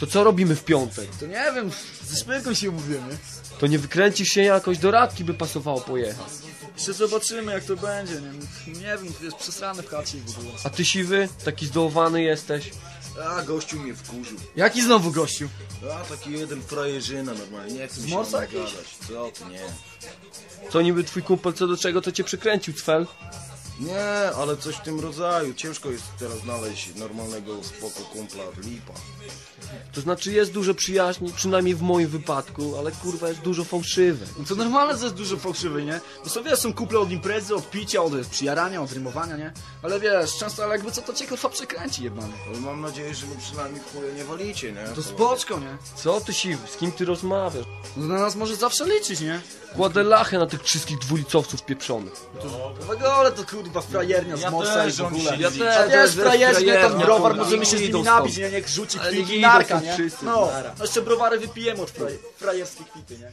To co robimy w piątek? To nie wiem, ze szpilką się umówimy. To nie wykręcisz się jakoś do radki by pasowało pojechać. Jeszcze zobaczymy jak to będzie, nie, nie wiem, tu jest przesrane w chacie i w ogóle. A ty siwy? Taki zdołowany jesteś? A, gościu mnie wkurzył. Jaki znowu gościu? A, taki jeden frajerzyna normalnie, nie chcę mi się morsa o nim jakiś? gadać. Co ty, nie. Co niby twój kumpel co do czego to cię przykręcił, Cfel? Nie, ale coś w tym rodzaju. Ciężko jest teraz znaleźć normalnego, spoko kumpla, lipa. To znaczy jest dużo przyjaźni, przynajmniej w moim wypadku, ale kurwa jest dużo fałszywe. No to normalne, że jest dużo fałszywy, nie? Bo sobie wiesz, są kuple od imprezy, od picia, od przyjarania, od rymowania, nie? Ale wiesz, często ale jakby co to cię kurwa przekręci jebany. Ale mam nadzieję, że my przynajmniej w chuja nie walicie, nie? To spoczko, nie? Co ty siwy? Z kim ty rozmawiasz? No na nas może zawsze liczyć, nie? Kładę lachę na tych wszystkich dwulicowców pieprzonych. W ogóle to kurwa frajernia z morsa i w ogóle. Ja też, A wiesz, frajerzy, nie, tam frajernia, browar, możemy się z nimi napić, nie? Niech rzuci kwitki narka, nie? No, no jeszcze browary wypijemy od fraj, frajerskie kwity, nie?